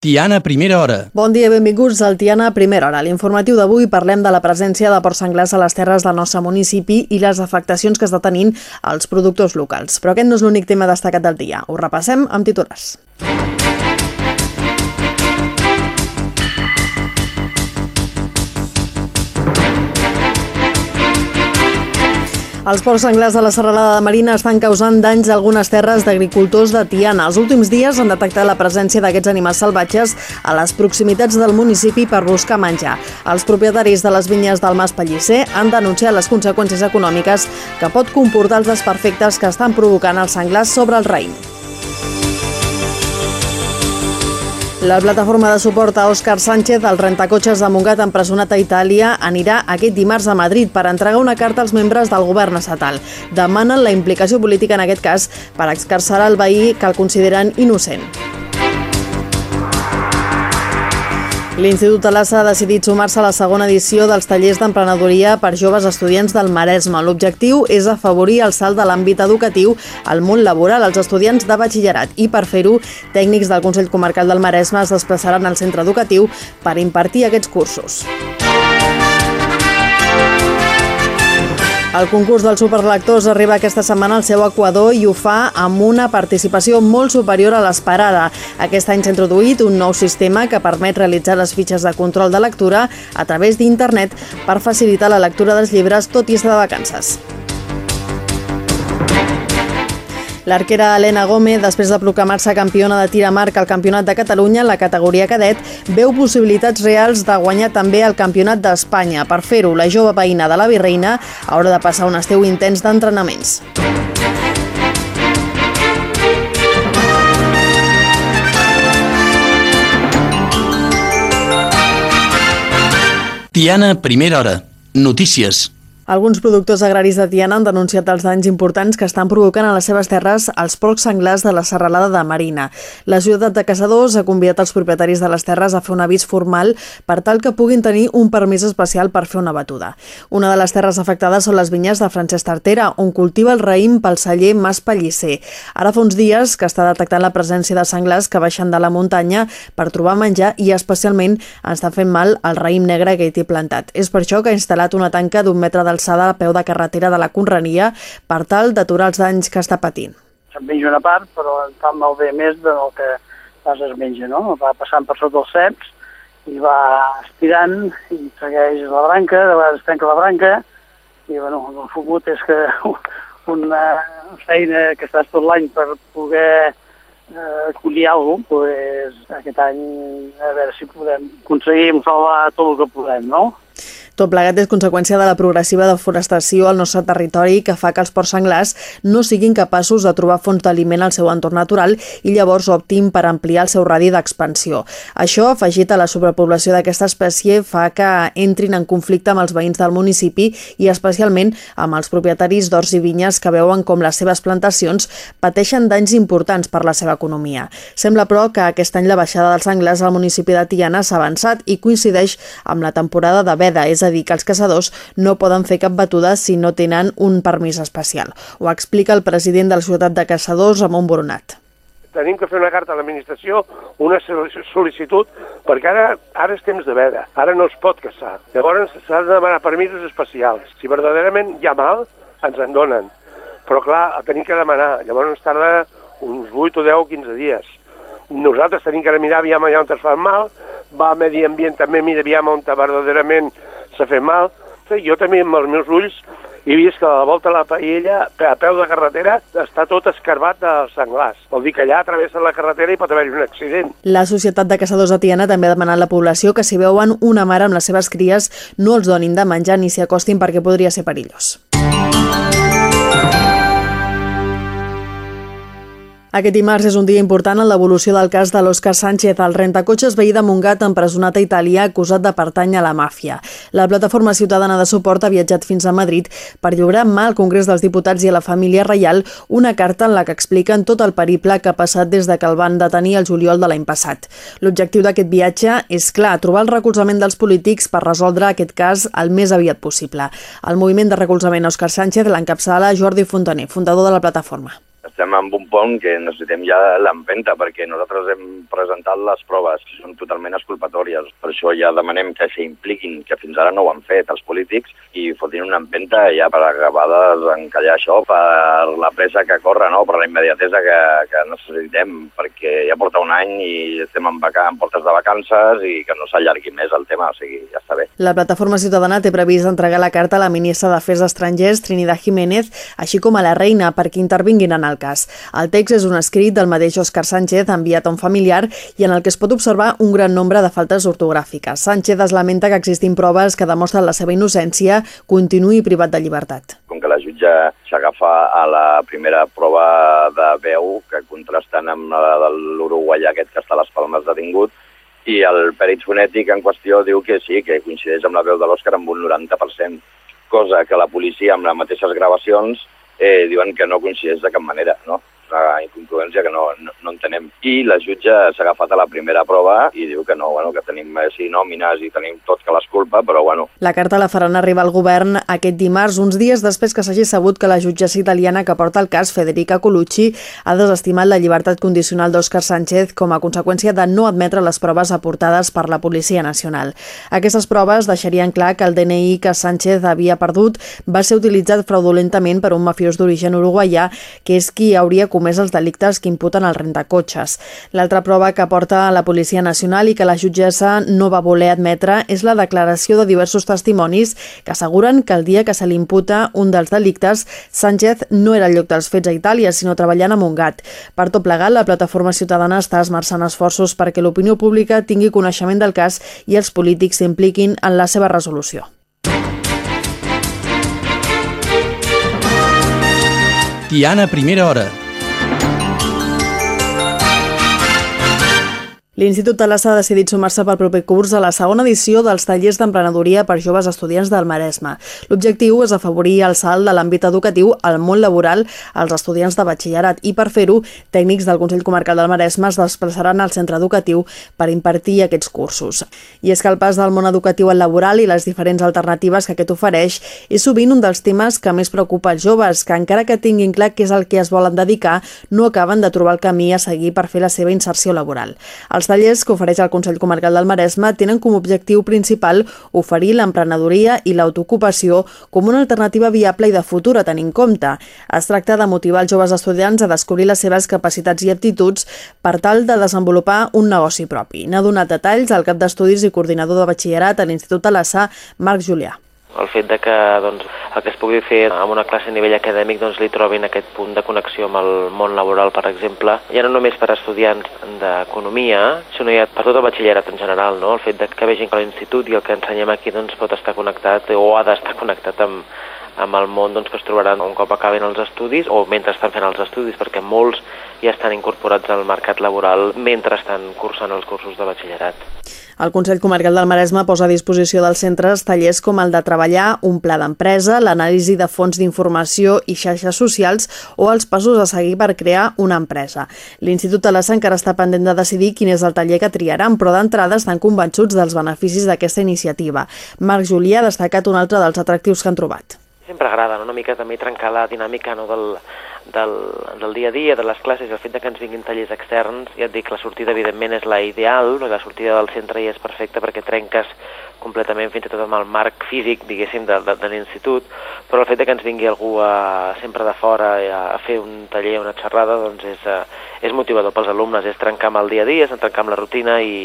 Tiana, primera hora. Bon dia, benvinguts al Tiana, primera hora. L'informatiu d'avui parlem de la presència de porcs senglars a les terres del nostre municipi i les afectacions que està tenint als productors locals. Però aquest no és l'únic tema destacat del dia. Ho repassem amb titulars. Els porcs senglars de la serralada de Marina estan causant danys a algunes terres d'agricultors de Tiana. Els últims dies han detectat la presència d'aquests animals salvatges a les proximitats del municipi per buscar menjar. Els propietaris de les vinyes del Mas Pellicer han denunciat les conseqüències econòmiques que pot comportar els desperfectes que estan provocant els senglars sobre el raïm. La plataforma de suport a Òscar Sánchez, el rentacotxes de Montgat empresonat a Itàlia, anirà aquest dimarts a Madrid per entregar una carta als membres del govern estatal. Demanen la implicació política en aquest cas per excarcerar el veí que el consideren innocent. L'Institut Talassa ha decidit sumar-se a la segona edició dels tallers d'emprenedoria per joves estudiants del Maresme. L'objectiu és afavorir el salt de l'àmbit educatiu al món laboral als estudiants de batxillerat i per fer-ho, tècnics del Consell Comarcal del Maresme es desplaçaran al centre educatiu per impartir aquests cursos. El concurs dels superlectors arriba aquesta setmana al seu equador i ho fa amb una participació molt superior a l'esperada. Aquest any s'ha introduït un nou sistema que permet realitzar les fitxes de control de lectura a través d'internet per facilitar la lectura dels llibres tot i estar de vacances. L'arquera Helena Gómez, després de proclamar-se campiona de tir a marc al Campionat de Catalunya en la categoria cadet, veu possibilitats reals de guanyar també el Campionat d'Espanya. Per fer-ho, la jove veïna de la Virreina haurà de passar un estiu intens d'entrenaments. Tiana, primera hora. Notícies. Alguns productors agraris de Tiana han denunciat els danys importants que estan provocant a les seves terres els porcs senglars de la serralada de Marina. La ciutat de Caçadors ha convidat els propietaris de les terres a fer un avís formal per tal que puguin tenir un permís especial per fer una batuda. Una de les terres afectades són les vinyes de Francesc Tartera, on cultiva el raïm pel celler Mas Pellicer. Ara fa uns dies que està detectant la presència de senglars que baixen de la muntanya per trobar menjar i especialment està fent mal el raïm negre que hi té plantat. És per això que ha instal·lat una tanca d'un metre del alçada a peu de carretera de la Conrania per tal d'aturar els danys que està patint. Se'n menja una part, però fa malbé més del que pas es menja, no? Va passant per sota els ceps i va estirant i segueix la branca, de vegades trenca la branca i, bueno, el fumut és que una feina que estàs tot l'any per poder eh, alguna cosa, pues, aquest any a veure si podem aconseguir salvar tot el que podem, no? Tot plegat és conseqüència de la progressiva deforestació al nostre territori que fa que els porcs senglars no siguin capaços de trobar fonts d'aliment al seu entorn natural i llavors optin per ampliar el seu radi d'expansió. Això, afegit a la sobrepoblació d'aquesta espècie, fa que entrin en conflicte amb els veïns del municipi i especialment amb els propietaris d'horts i vinyes que veuen com les seves plantacions pateixen danys importants per la seva economia. Sembla, però, que aquest any la baixada dels senglars al municipi de Tiana s'ha avançat i coincideix amb la temporada de veda, és a dir, que els caçadors no poden fer cap batuda si no tenen un permís especial. Ho explica el president de la ciutat de Caçadors, Ramon Boronat tenim que fer una carta a l'administració, una sol·licitud, perquè ara, ara és temps de veda, ara no es pot caçar. Llavors s'ha de demanar permisos especials. Si verdaderament hi ha mal, ens en donen. Però clar, tenim que demanar. Llavors ens tarda uns 8 o 10 o 15 dies. Nosaltres tenim que mirar aviam allà on es fa mal, va a Medi Ambient també mira aviam on verdaderament s'ha fet mal. Jo també amb els meus ulls he vist que a la volta de la paella, a peu de carretera, està tot escarbat de senglars. Vol dir que allà travessa la carretera i pot haver-hi un accident. La Societat de Caçadors de Tiana també ha demanat a la població que si veuen una mare amb les seves cries no els donin de menjar ni s'hi acostin perquè podria ser perillós. Aquest dimarts és un dia important en l'evolució del cas de l'Òscar Sánchez, el rentacotxes veí de Montgat empresonat a Itàlia acusat de pertany a la màfia. La plataforma ciutadana de suport ha viatjat fins a Madrid per lliurar mà al Congrés dels Diputats i a la família reial una carta en la que expliquen tot el periple que ha passat des de que el van detenir el juliol de l'any passat. L'objectiu d'aquest viatge és, clar, trobar el recolzament dels polítics per resoldre aquest cas el més aviat possible. El moviment de recolzament Òscar Sánchez l'encapçala Jordi Fontaner, fundador de la plataforma estem en un punt que necessitem ja l'empenta perquè nosaltres hem presentat les proves, que són totalment esculpatòries. Per això ja demanem que s'impliquin, que fins ara no ho han fet els polítics, i fotin una empenta ja per acabar de desencallar això, per la pressa que corre, no? per la immediatesa que, que necessitem, perquè ja porta un any i estem en, vaca en portes de vacances i que no s'allargui més el tema, o sigui, ja està bé. La plataforma ciutadana té previst entregar la carta a la ministra d'Afers Estrangers, Trinidad Jiménez, així com a la reina, perquè intervinguin en el cas. El text és un escrit del mateix Òscar Sánchez enviat a un familiar i en el que es pot observar un gran nombre de faltes ortogràfiques. Sánchez es lamenta que existin proves que demostren la seva innocència, continuï privat de llibertat. Com que la jutge s'agafa a la primera prova de veu, que contrastant amb la de l'uruguaià aquest que està a les Palmes detingut, i el perit fonètic en qüestió diu que sí, que coincideix amb la veu de l'Òscar amb un 90%, cosa que la policia amb les mateixes gravacions eh, diuen que no coincideix de cap manera, no? Una incongruència que no, no, no entenem. I la jutge s'ha agafat a la primera prova i diu que no, bueno, que tenim eh, sí, nòmines i tenim tots que les culpa, però bueno. La carta la faran arribar al govern aquest dimarts, uns dies després que s'hagi sabut que la jutgessa italiana que porta el cas, Federica Colucci, ha desestimat la llibertat condicional d'Òscar Sánchez com a conseqüència de no admetre les proves aportades per la Policia Nacional. Aquestes proves deixarien clar que el DNI que Sánchez havia perdut va ser utilitzat fraudulentament per un mafiós d'origen uruguaià, que és qui hauria comès els delictes que imputen el rentacotxes. L'altra prova que porta la Policia Nacional i que la jutgessa no va voler admetre és la declaració de diversos testimonis que asseguren que el dia que se li imputa un dels delictes, Sánchez no era el lloc dels fets a Itàlia, sinó treballant a Montgat. Per tot plegat, la plataforma ciutadana està esmerçant esforços perquè l'opinió pública tingui coneixement del cas i els polítics s'impliquin en la seva resolució. Tiana, primera hora. L'Institut Talassa ha decidit sumar-se pel proper curs a la segona edició dels tallers d'emprenedoria per joves estudiants del Maresme. L'objectiu és afavorir el salt de l'àmbit educatiu al món laboral als estudiants de batxillerat i per fer-ho, tècnics del Consell Comarcal del Maresme es desplaçaran al centre educatiu per impartir aquests cursos. I és que el pas del món educatiu al laboral i les diferents alternatives que aquest ofereix és sovint un dels temes que més preocupa els joves, que encara que tinguin clar què és el que es volen dedicar, no acaben de trobar el camí a seguir per fer la seva inserció laboral. Els tallers que ofereix el Consell Comarcal del Maresme tenen com a objectiu principal oferir l'emprenedoria i l'autoocupació com una alternativa viable i de futur a tenir en compte. Es tracta de motivar els joves estudiants a descobrir les seves capacitats i aptituds per tal de desenvolupar un negoci propi. N'ha donat detalls al cap d'estudis i coordinador de batxillerat a l'Institut Talassà, Marc Julià el fet de que doncs, el que es pugui fer amb una classe a nivell acadèmic doncs, li trobin aquest punt de connexió amb el món laboral, per exemple, ja no només per estudiants d'economia, sinó ja per tot el batxillerat en general, no? el fet de que vegin que l'institut i el que ensenyem aquí doncs, pot estar connectat o ha d'estar connectat amb, amb el món doncs, que es trobaran un cop acaben els estudis o mentre estan fent els estudis, perquè molts ja estan incorporats al mercat laboral mentre estan cursant els cursos de batxillerat. El Consell Comarcal del Maresme posa a disposició dels centres tallers com el de treballar, un pla d'empresa, l'anàlisi de fons d'informació i xarxes socials o els passos a seguir per crear una empresa. L'Institut Talassa encara està pendent de decidir quin és el taller que triaran, però d'entrada estan convençuts dels beneficis d'aquesta iniciativa. Marc Julià ha destacat un altre dels atractius que han trobat. Sempre agrada no? una mica també trencar la dinàmica no, del, del, del dia a dia, de les classes, el fet de que ens vinguin tallers externs, ja et dic, la sortida evidentment és la ideal, la sortida del centre ja és perfecta perquè trenques completament fins i tot amb el marc físic, diguéssim, de, de, de l'institut, però el fet de que ens vingui algú a, sempre de fora a, a fer un taller, una xerrada, doncs és, a, eh, és motivador pels alumnes, és trencar amb el dia a dia, és trencar amb la rutina i,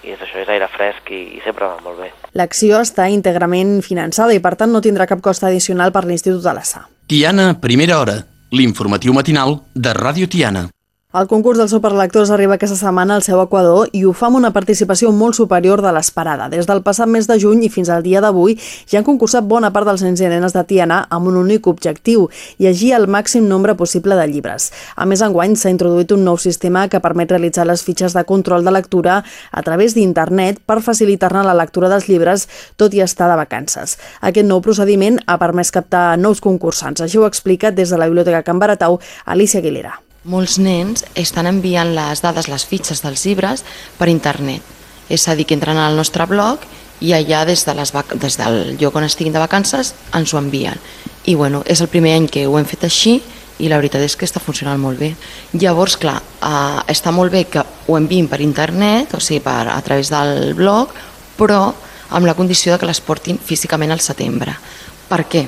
i és això, és aire fresc i, i sempre va molt bé. L'acció està íntegrament finançada i per tant no tindrà cap cost addicional per l'Institut de l'Assà. Tiana, primera hora l'informatiu matinal de Ràdio Tiana. El concurs dels superlectors arriba aquesta setmana al seu equador i ho fa amb una participació molt superior de l'esperada. Des del passat mes de juny i fins al dia d'avui ja han concursat bona part dels nens i nenes de Tiana amb un únic objectiu, llegir el màxim nombre possible de llibres. A més, enguany s'ha introduït un nou sistema que permet realitzar les fitxes de control de lectura a través d'internet per facilitar-ne la lectura dels llibres, tot i estar de vacances. Aquest nou procediment ha permès captar nous concursants. Això ho explica des de la Biblioteca Can Baratau Alicia Aguilera. Molts nens estan enviant les dades, les fitxes dels llibres per internet. És a dir, que entren al nostre blog i allà des, de les des del lloc on estiguin de vacances ens ho envien. I bueno, és el primer any que ho hem fet així i la veritat és que està funcionant molt bé. Llavors, clar, eh, està molt bé que ho enviïn per internet, o sigui, per, a través del blog, però amb la condició de que les portin físicament al setembre. Per què?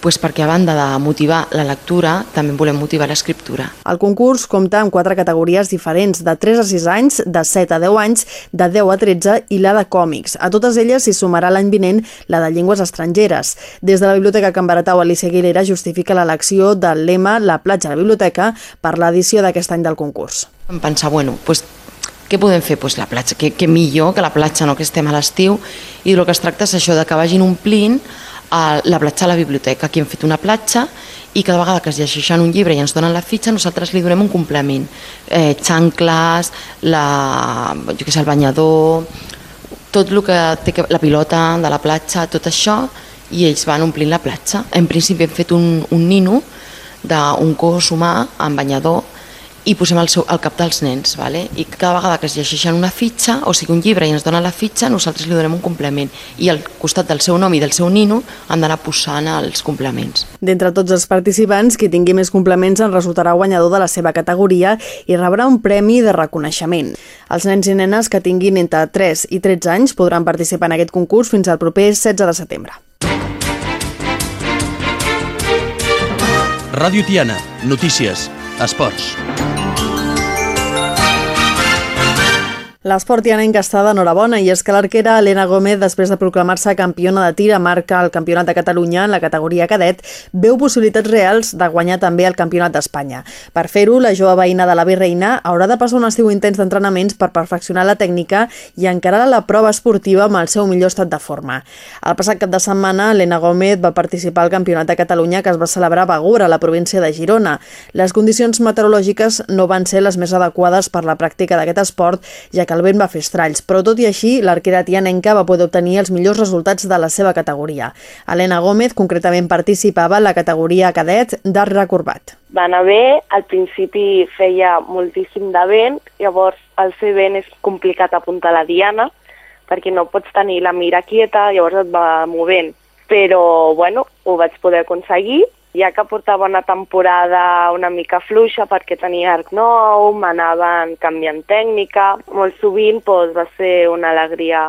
Pues perquè a banda de motivar la lectura, també volem motivar l'escriptura. El concurs compta amb quatre categories diferents, de 3 a 6 anys, de 7 a 10 anys, de 10 a 13 i la de còmics. A totes elles s'hi sumarà l'any vinent la de llengües estrangeres. Des de la Biblioteca Can Baratau, Alicia Aguilera justifica l'elecció del lema La platja a la biblioteca per l'edició d'aquest any del concurs. Vam pensar, bueno, pues, què podem fer? Pues la platja, què, què millor que la platja, no que estem a l'estiu, i el que es tracta és això, de que vagin omplint a la platja a la biblioteca. Aquí hem fet una platja i cada vegada que es llegeixen un llibre i ens donen la fitxa, nosaltres li donem un complement. Eh, xancles, la, jo què sé, el banyador, tot el que té que, la pilota de la platja, tot això, i ells van omplint la platja. En principi hem fet un, un nino d'un cos humà amb banyador i posem el, seu, el cap dels nens. Vale? I cada vegada que es llegeixen una fitxa, o sigui un llibre i ens dona la fitxa, nosaltres li donem un complement. I al costat del seu nom i del seu nino han d'anar posant els complements. D'entre tots els participants, qui tingui més complements en resultarà guanyador de la seva categoria i rebrà un premi de reconeixement. Els nens i nenes que tinguin entre 3 i 13 anys podran participar en aquest concurs fins al proper 16 de setembre. Ràdio Tiana, notícies, esports. L'esport tianenc està d'enhorabona i és que l'arquera Helena Gómez, després de proclamar-se campiona de tir a marca al Campionat de Catalunya en la categoria cadet, veu possibilitats reals de guanyar també el Campionat d'Espanya. Per fer-ho, la jove veïna de la Virreina haurà de passar un estiu intens d'entrenaments per perfeccionar la tècnica i encarar la prova esportiva amb el seu millor estat de forma. El passat cap de setmana, Helena Gómez va participar al Campionat de Catalunya que es va celebrar a Begur, a la província de Girona. Les condicions meteorològiques no van ser les més adequades per la pràctica d'aquest esport, ja que el vent va fer estralls, però tot i així, l'arquera tianenca va poder obtenir els millors resultats de la seva categoria. Helena Gómez concretament participava en la categoria cadet d'art recorbat. Va anar bé, al principi feia moltíssim de vent, llavors al fer vent és complicat apuntar la diana, perquè no pots tenir la mira quieta, llavors et va movent. Però, bueno, ho vaig poder aconseguir ja que portava una temporada una mica fluixa perquè tenia arc nou, m'anaven canviant tècnica, molt sovint doncs, va ser una alegria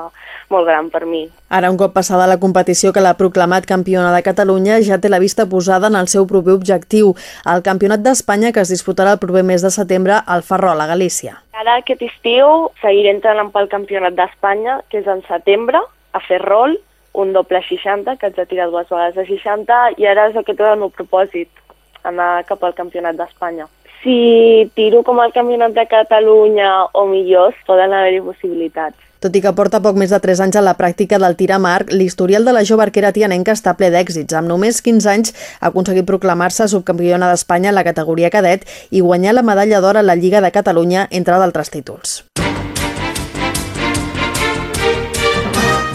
molt gran per mi. Ara, un cop passada la competició que l'ha proclamat campiona de Catalunya, ja té la vista posada en el seu proper objectiu, el Campionat d'Espanya que es disputarà el proper mes de setembre al Ferrol, a Galícia. Ara aquest estiu seguiré entrenant pel Campionat d'Espanya, que és en setembre, a Ferrol, un doble 60, que haig de tirar dues vegades de 60, i ara és aquest el meu propòsit, anar cap al Campionat d'Espanya. Si tiro com al Campionat de Catalunya o millors, poden haver-hi possibilitats. Tot i que porta poc més de 3 anys a la pràctica del tir a marc, l'historial de la jove arquera tianenca està ple d'èxits. Amb només 15 anys ha aconseguit proclamar-se subcampiona d'Espanya en la categoria cadet i guanyar la medalla d'or a la Lliga de Catalunya, entre d'altres títols.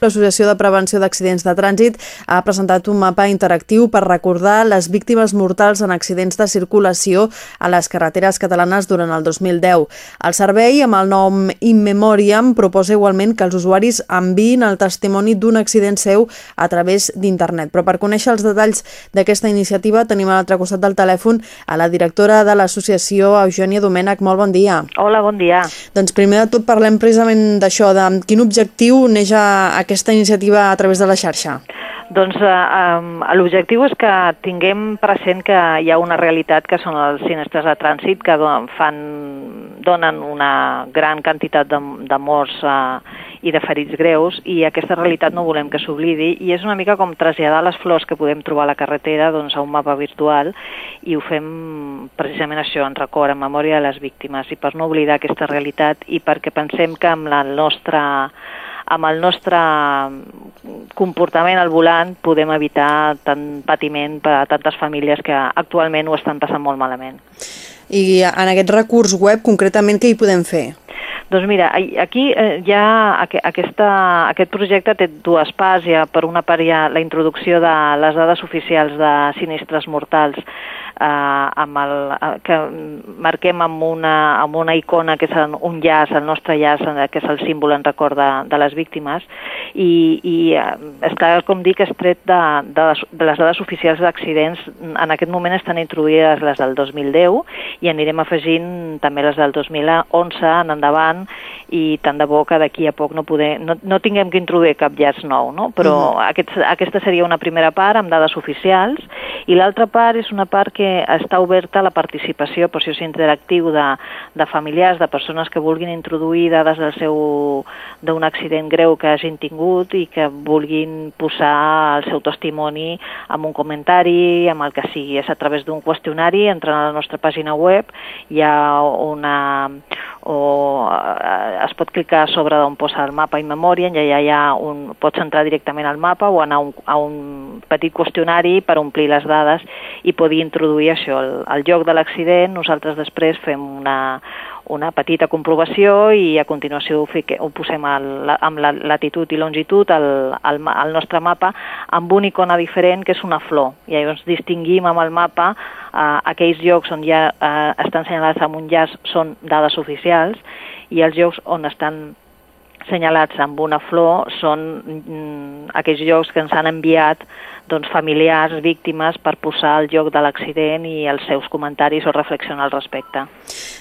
l'Associació de Prevenció d'Accidents de Trànsit ha presentat un mapa interactiu per recordar les víctimes mortals en accidents de circulació a les carreteres catalanes durant el 2010. El servei, amb el nom In Memoriam, proposa igualment que els usuaris enviïn el testimoni d'un accident seu a través d'internet. Però per conèixer els detalls d'aquesta iniciativa tenim a l'altre costat del telèfon a la directora de l'associació, Eugènia Domènec. Molt bon dia. Hola, bon dia. Doncs primer de tot parlem precisament d'això, de quin objectiu neix aquesta iniciativa a través de la xarxa. Doncs eh, l'objectiu és que tinguem present que hi ha una realitat que són els sinistres de trànsit que fan, donen una gran quantitat de, de morts eh, i de ferits greus i aquesta realitat no volem que s'oblidi i és una mica com traslladar les flors que podem trobar a la carretera doncs, a un mapa virtual i ho fem precisament això, en record, en memòria de les víctimes i per no oblidar aquesta realitat i perquè pensem que amb la nostra amb el nostre comportament al volant podem evitar tant patiment per a tantes famílies que actualment ho estan passant molt malament. I en aquest recurs web, concretament, què hi podem fer? Doncs mira, aquí eh, ja aquesta, aquest projecte té dues parts. Ja, per una part hi ha la introducció de les dades oficials de sinistres mortals amb el, eh, que marquem amb una, amb una icona que és un llaç, el nostre llaç, eh, que és el símbol en record de, de les víctimes, i, i eh, està, com dic, estret de, de, les, de les dades oficials d'accidents. En aquest moment estan introduïdes les del 2010 i anirem afegint també les del 2011 en endavant i tant de bo que d'aquí a poc no, poder, no, no tinguem que introduir cap llaç nou, no? però uh -huh. aquest, aquesta seria una primera part amb dades oficials i l'altra part és una part que està oberta la participació, procés interactiu de, de familiars, de persones que vulguin introduir dades del seu d'un accident greu que hagin tingut i que vulguin posar el seu testimoni amb un comentari, amb el que sigui. És a través d'un qüestionari, entrant a la nostra pàgina web, hi ha una, o eh, es pot clicar sobre on posa el mapa i memòria i allà hi ha un, pots entrar directament al mapa o anar a un, a un petit qüestionari per omplir les dades i poder introduir això, el, el lloc de l'accident, nosaltres després fem una, una petita comprovació i a continuació ho, fique, ho posem al, amb la latitud i longitud al, al, al nostre mapa amb una icona diferent que és una flor. I llavors distinguim amb el mapa eh, aquells llocs on ja eh, estan senyalats amb un llaç són dades oficials i els llocs on estan senyalats amb una flor són mm, aquells llocs que ens han enviat doncs, familiars, víctimes, per posar el lloc de l'accident i els seus comentaris o reflexionar al respecte.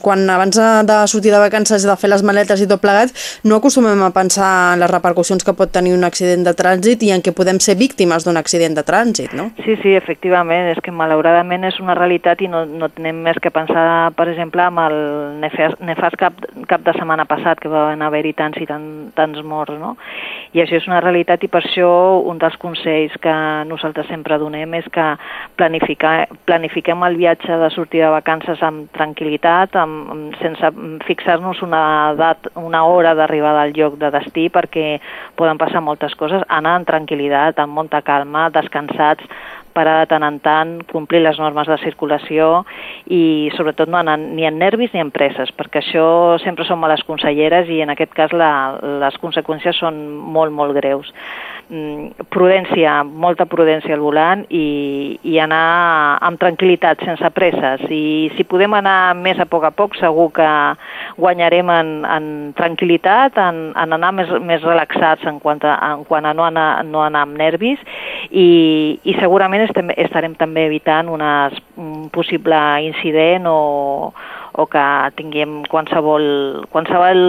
Quan abans de sortir de vacances i de fer les maletes i tot plegat, no acostumem a pensar en les repercussions que pot tenir un accident de trànsit i en què podem ser víctimes d'un accident de trànsit, no? Sí, sí, efectivament, és que malauradament és una realitat i no, no tenem més que pensar, per exemple, amb el nefast, nefast cap, cap de setmana passat, que va haver-hi tants i tant, tants morts, no? I això és una realitat i per això un dels consells que nosaltres sempre donem és que planificar, planifiquem el viatge de sortida de vacances amb tranquil·litat, amb, sense fixar-nos una, edat, una hora d'arribada al lloc de destí perquè poden passar moltes coses, anar amb tranquil·litat, amb molta calma, descansats, parar de tant en tant, complir les normes de circulació i sobretot no anar ni en nervis ni en presses, perquè això sempre són males conselleres i en aquest cas la, les conseqüències són molt, molt greus. Mm, prudència, molta prudència al volant i, i anar amb tranquil·litat, sense presses. I si podem anar més a poc a poc, segur que guanyarem en, en tranquil·litat, en, en anar més, més relaxats en quant a, en quant a no, anar, no anar amb nervis i, i segurament estem, estarem també evitant unes, un possible incident o, o que tinguem qualsevol, qualsevol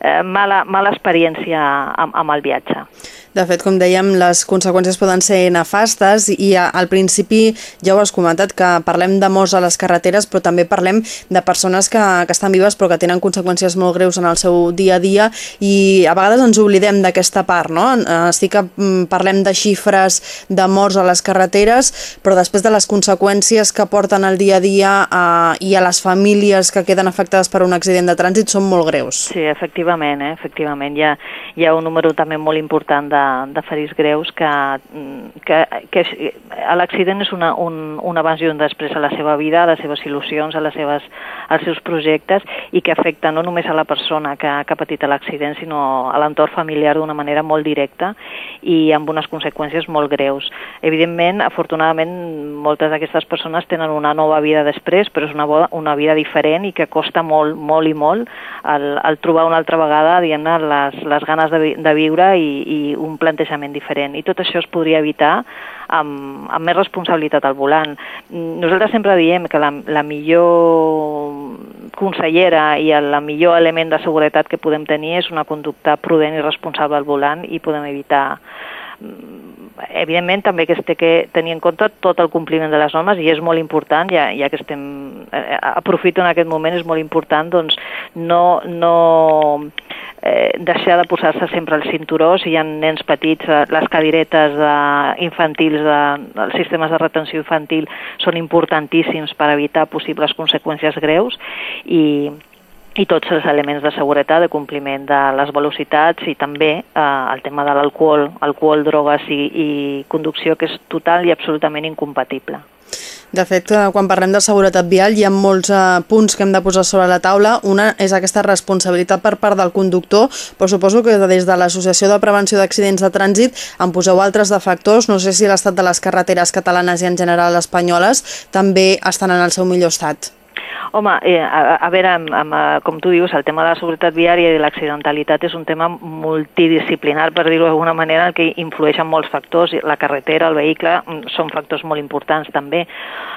eh, mala, mala experiència amb, amb el viatge. De fet, com dèiem, les conseqüències poden ser nefastes i al principi ja ho has comentat que parlem de morts a les carreteres però també parlem de persones que, que estan vives però que tenen conseqüències molt greus en el seu dia a dia i a vegades ens oblidem d'aquesta part, no? Eh, sí que mm, parlem de xifres de morts a les carreteres però després de les conseqüències que porten el dia a dia eh, i a les famílies que queden afectades per un accident de trànsit són molt greus. Sí, efectivament, eh? efectivament. Hi ha, hi ha un número també molt important de de, ferits greus que, que, que l'accident és una, un, un abans i un després a la seva vida, a les seves il·lusions, a les seves, als seus projectes i que afecta no només a la persona que, que ha patit l'accident, sinó a l'entorn familiar d'una manera molt directa i amb unes conseqüències molt greus. Evidentment, afortunadament, moltes d'aquestes persones tenen una nova vida després, però és una, una vida diferent i que costa molt, molt i molt el, el trobar una altra vegada, les, les ganes de, de viure i, i un plantejament diferent i tot això es podria evitar amb, amb més responsabilitat al volant. Nosaltres sempre diem que la, la millor consellera i el millor element de seguretat que podem tenir és una conducta prudent i responsable al volant i podem evitar evidentment també que es té que tenir en compte tot el compliment de les normes i és molt important, ja, ja que estem eh, aprofito en aquest moment, és molt important doncs no, no eh, deixar de posar-se sempre el cinturó, si hi ha nens petits, eh, les cadiretes de, infantils, de, els sistemes de retenció infantil són importantíssims per evitar possibles conseqüències greus i, i tots els elements de seguretat, de compliment de les velocitats i també eh, el tema de l'alcohol, alcohol, drogues i, i conducció que és total i absolutament incompatible. De fet, eh, quan parlem de seguretat vial hi ha molts eh, punts que hem de posar sobre la taula. Una és aquesta responsabilitat per part del conductor, però suposo que des de l'Associació de Prevenció d'Accidents de Trànsit en poseu altres de factors. No sé si l'estat de les carreteres catalanes i en general espanyoles també estan en el seu millor estat. Home, eh, a, a veure, amb, amb, eh, com tu dius, el tema de la seguretat viària i de l'accidentalitat és un tema multidisciplinar, per dir-ho d'alguna manera, què influeixen molts factors. La carretera, el vehicle, mm, són factors molt importants també.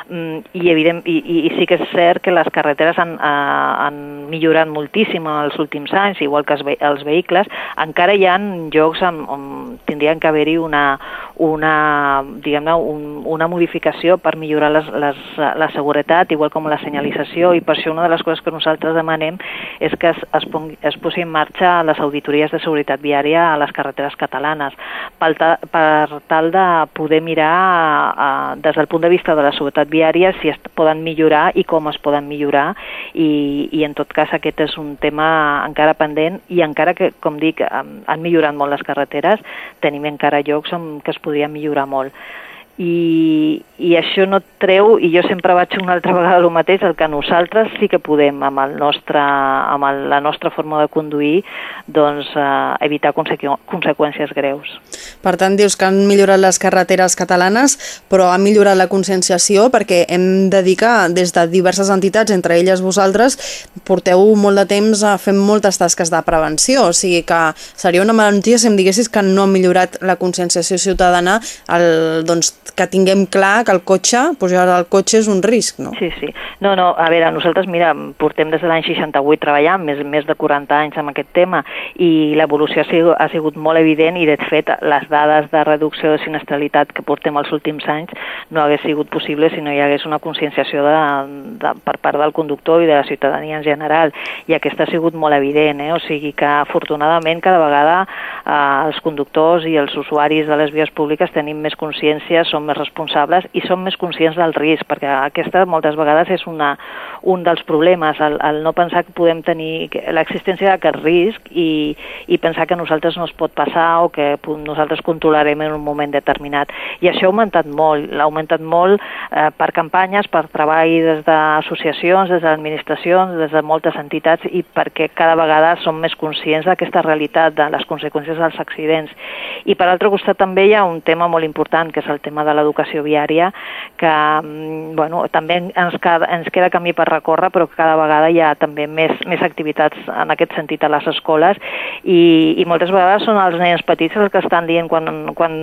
Mm, I, evident, i, i sí que és cert que les carreteres han, eh, han millorat moltíssim els últims anys, igual que els, els vehicles. Encara hi ha llocs on, on tindrien que haver-hi una, una, diguem-ne, un, una modificació per millorar les, les, la seguretat, igual com la senyalització, i per això una de les coses que nosaltres demanem és que es, es, es posi en marxa les auditories de seguretat viària a les carreteres catalanes, per, ta, per tal de poder mirar a, des del punt de vista de la seguretat viària si es poden millorar i com es poden millorar, i, i en tot cas aquest és un tema encara pendent, i encara que, com dic, han millorat molt les carreteres, tenim encara llocs on que es podria millorar molt i, i això no treu, i jo sempre vaig una altra vegada el mateix, el que nosaltres sí que podem amb, el nostre, amb el, la nostra forma de conduir doncs, eh, evitar consequ conseqüències greus. Per tant, dius que han millorat les carreteres catalanes, però ha millorat la conscienciació perquè hem de dir que des de diverses entitats, entre elles vosaltres, porteu molt de temps a fer moltes tasques de prevenció, o sigui que seria una malaltia si em diguessis que no ha millorat la conscienciació ciutadana el, doncs, que tinguem clar que el cotxe, pujar al cotxe és un risc, no? Sí, sí. No, no, a veure, nosaltres, mira, portem des de l'any 68 treballant, més, més de 40 anys amb aquest tema, i l'evolució ha, ha sigut molt evident i, de fet, les dades de reducció de sinistralitat que portem els últims anys no hagués sigut possible si no hi hagués una conscienciació de, de, per part del conductor i de la ciutadania en general, i aquesta ha sigut molt evident, eh? o sigui que, afortunadament, cada vegada eh, els conductors i els usuaris de les vies públiques tenim més consciència som més responsables i som més conscients del risc, perquè aquesta moltes vegades és una, un dels problemes, el, el no pensar que podem tenir l'existència d'aquest risc i, i pensar que nosaltres no es pot passar o que nosaltres controlarem en un moment determinat. I això ha augmentat molt, l'ha augmentat molt eh, per campanyes, per treball des d'associacions, des d'administracions, des de moltes entitats i perquè cada vegada som més conscients d'aquesta realitat, de les conseqüències dels accidents. I per altre costat també hi ha un tema molt important, que és el tema de l'educació viària, que mm, bueno, també ens queda, ens queda camí per recórrer, però cada vegada hi ha també més, més activitats en aquest sentit a les escoles i, i moltes vegades són els nens petits els que estan dient quan, quan,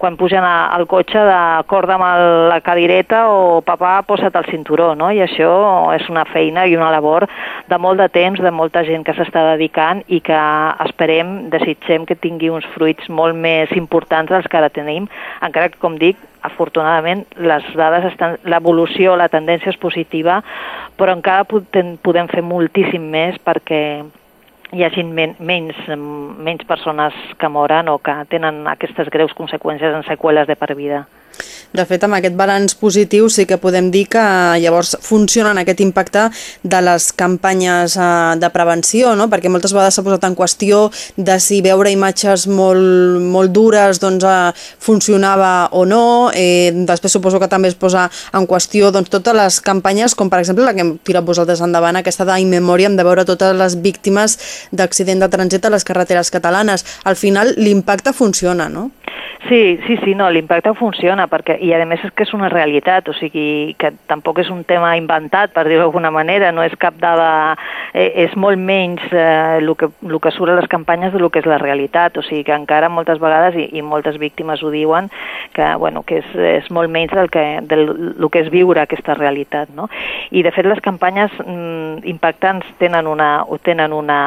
quan pugen al cotxe de corda amb la cadireta o papà posa't el cinturó, no? I això és una feina i una labor de molt de temps, de molta gent que s'està dedicant i que esperem, desitgem que tingui uns fruits molt més importants dels que ara tenim, encara que, com dic, afortunadament les dades estan, l'evolució, la tendència és positiva, però encara podem fer moltíssim més perquè hi hagi men menys, menys persones que moren o que tenen aquestes greus conseqüències en seqüeles de per vida. De fet, amb aquest balanç positiu sí que podem dir que llavors funcionen aquest impacte de les campanyes eh, de prevenció, no? perquè moltes vegades s'ha posat en qüestió de si veure imatges molt, molt dures doncs, eh, funcionava o no. Eh, després suposo que també es posa en qüestió doncs, totes les campanyes, com per exemple la que hem tirat vosaltres endavant, aquesta d'In Memoriam, de veure totes les víctimes d'accident de trànsit a les carreteres catalanes. Al final l'impacte funciona, no? Sí, sí, sí, no, l'impacte funciona, perquè, i a més és que és una realitat, o sigui, que tampoc és un tema inventat, per dir-ho d'alguna manera, no és cap dada, eh, és molt menys eh, el, que, el que surt a les campanyes del que és la realitat, o sigui que encara moltes vegades, i, i moltes víctimes ho diuen, que, bueno, que és, és molt menys del que, del, del que és viure aquesta realitat, no? I de fet les campanyes mm, impactants tenen, una, tenen una,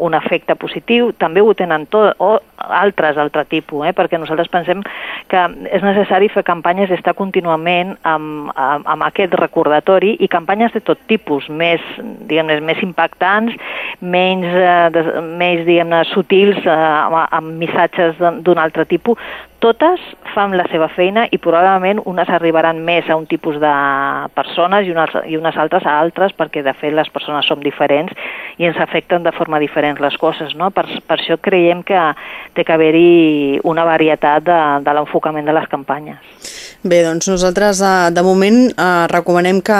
un efecte positiu, també ho tenen tot, o altres, altre tipus, eh? perquè nosaltres pensem que és necessari fer campanyes i estar contínuament amb, amb, amb aquest recordatori i campanyes de tot tipus, més, diguem més impactants, menys, eh, de, més diguem-ne, sutils, eh, amb, amb missatges d'un altre tipus, totes fan la seva feina i probablement unes arribaran més a un tipus de persones i unes, i unes altres a altres perquè de fet les persones som diferents i ens afecten de forma diferent les coses. No? Per, per això creiem que té que haver-hi una varietat de, de l'enfocament de les campanyes. Bé, doncs nosaltres eh, de moment eh, recomanem que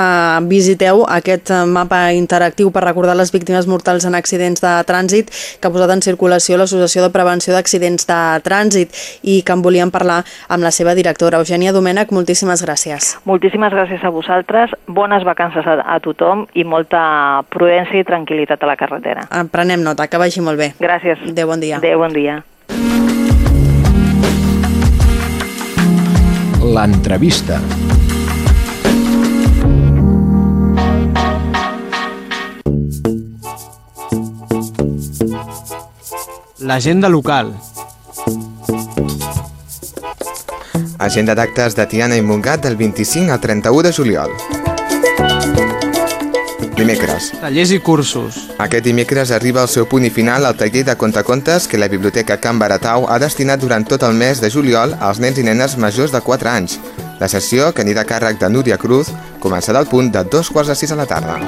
visiteu aquest eh, mapa interactiu per recordar les víctimes mortals en accidents de trànsit que ha posat en circulació l'Associació de Prevenció d'Accidents de Trànsit i que en volíem parlar amb la seva directora, Eugènia Domènech. Moltíssimes gràcies. Moltíssimes gràcies a vosaltres, bones vacances a, a tothom i molta prudència i tranquil·litat a la carretera. Prenem nota, que vagi molt bé. Gràcies. Adéu, bon dia. Adéu, bon dia. L'entrevista. L'agenda local. Agenda d'actes de Tiana i Montgat del 25 al 31 de juliol. Dimecres. Tallers i cursos. Aquest dimecres arriba al seu punt i final el taller de contacontes que la Biblioteca Can Baratau ha destinat durant tot el mes de juliol als nens i nenes majors de 4 anys. La sessió, que anirà a càrrec de Núria Cruz, començarà al punt de dos quarts de sis a la tarda.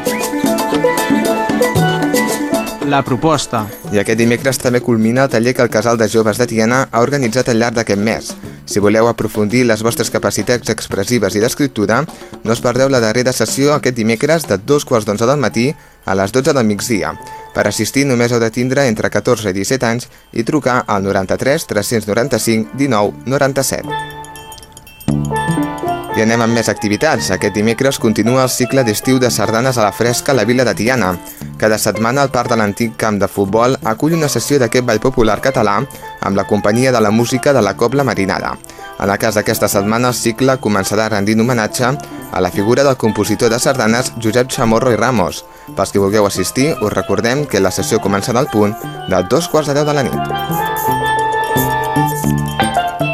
La proposta. I aquest dimecres també culmina el taller que el Casal de Joves de Tiana ha organitzat al llarg d'aquest mes. Si voleu aprofundir les vostres capacitats expressives i d'escriptura, no us perdeu la darrera sessió aquest dimecres de dos quarts d'onze del matí a les 12 del migdia. Per assistir només heu de tindre entre 14 i 17 anys i trucar al 93 395 19 97. I anem amb més activitats. Aquest dimecres continua el cicle d'estiu de sardanes a la fresca a la vila de Tiana. Cada setmana el parc de l'antic camp de futbol acull una sessió d'aquest ball popular català amb la companyia de la música de la Cobla Marinada. En el cas d'aquesta setmana, el cicle començarà rendint homenatge a la figura del compositor de sardanes Josep Chamorro i Ramos. Pels que vulgueu assistir, us recordem que la sessió començarà al punt de dos quarts de deu de la nit.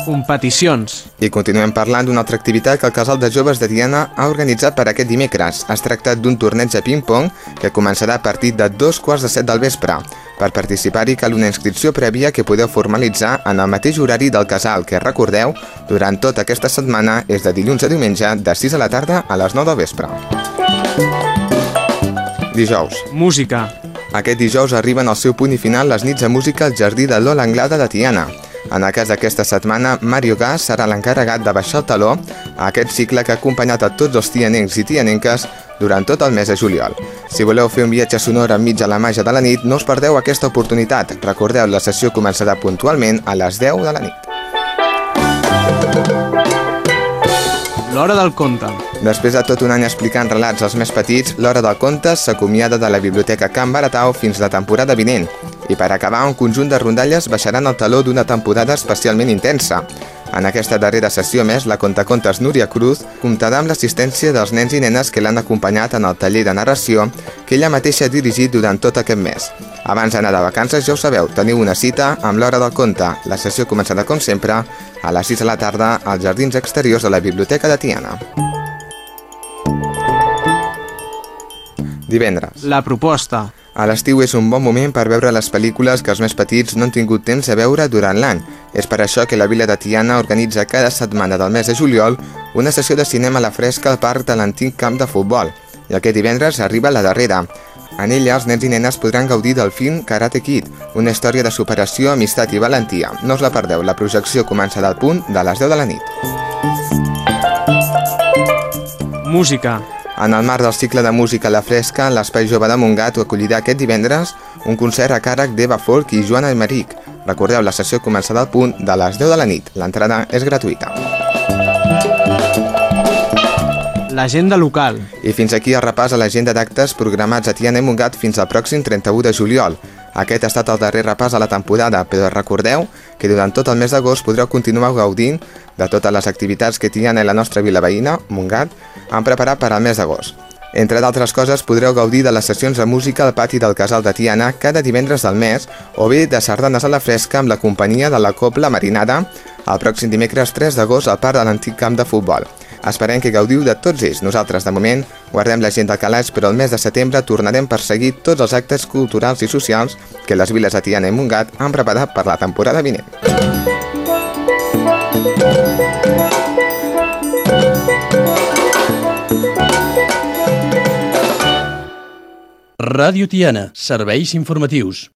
Competicions. I continuem parlant d'una altra activitat que el Casal de Joves de Tiana ha organitzat per aquest dimecres. Es tracta d'un torneig de ping-pong que començarà a partir de dos quarts de set del vespre. Per participar-hi cal una inscripció prèvia que podeu formalitzar en el mateix horari del casal, que recordeu, durant tota aquesta setmana és de dilluns a diumenge de 6 a la tarda a les 9 del vespre. Dijous. Música. Aquest dijous arriben al seu punt i final les nits de música al Jardí de l'Ola Anglada de Tiana. En el cas d'aquesta setmana, Mario Gas serà l'encarregat de baixar el taló a aquest cicle que ha acompanyat a tots els tianencs i tianenques durant tot el mes de juliol. Si voleu fer un viatge sonor enmig de la màgia de la nit, no us perdeu aquesta oportunitat. Recordeu, la sessió començarà puntualment a les 10 de la nit. L'hora del conte. Després de tot un any explicant relats als més petits, l'hora del conte s'acomiada de la Biblioteca Can Baratau fins la temporada vinent. I per acabar, un conjunt de rondalles baixaran el taló d'una temporada especialment intensa. En aquesta darrera sessió més, la contacontes Núria Cruz comptarà amb l'assistència dels nens i nenes que l'han acompanyat en el taller de narració que ella mateixa ha dirigit durant tot aquest mes. Abans d'anar de vacances, ja ho sabeu, teniu una cita amb l'hora del conte. La sessió començarà, com sempre, a les 6 de la tarda als jardins exteriors de la Biblioteca de Tiana. Divendres. La proposta. A l'estiu és un bon moment per veure les pel·lícules que els més petits no han tingut temps de veure durant l'any. És per això que la Vila de Tiana organitza cada setmana del mes de juliol una sessió de cinema a la fresca al parc de l'antic camp de futbol. I aquest divendres arriba la darrera. En ella, els nens i nenes podran gaudir del film Karate Kid, una història de superació, amistat i valentia. No us la perdeu, la projecció començarà al punt de les 10 de la nit. Música. En el marc del cicle de música la fresca, l'Espai Jove de Montgat acollirà aquest divendres un concert a càrrec d'Eva Folk i Joana Emeric. Recordeu, la sessió començarà al punt de les 10 de la nit. L'entrada és gratuïta. L'agenda local. I fins aquí el repàs a l'agenda d'actes programats a Tiana i Montgat fins al pròxim 31 de juliol. Aquest ha estat el darrer repàs a la temporada, però recordeu que durant tot el mes d'agost podreu continuar gaudint de totes les activitats que Tiana i la nostra vila veïna, Montgat, han preparat per al mes d'agost. Entre d'altres coses, podreu gaudir de les sessions de música al pati del Casal de Tiana cada divendres del mes o bé de sardanes a la fresca amb la companyia de la Copla Marinada el pròxim dimecres 3 d'agost al parc de l'antic camp de futbol. Esperem que gaudiu de tots ells. Nosaltres, de moment, guardem la gent del calaix, però el mes de setembre tornarem per seguir tots els actes culturals i socials que les viles de Tiana i Montgat han preparat per la temporada vinent. Ràdio Tiana, serveis informatius.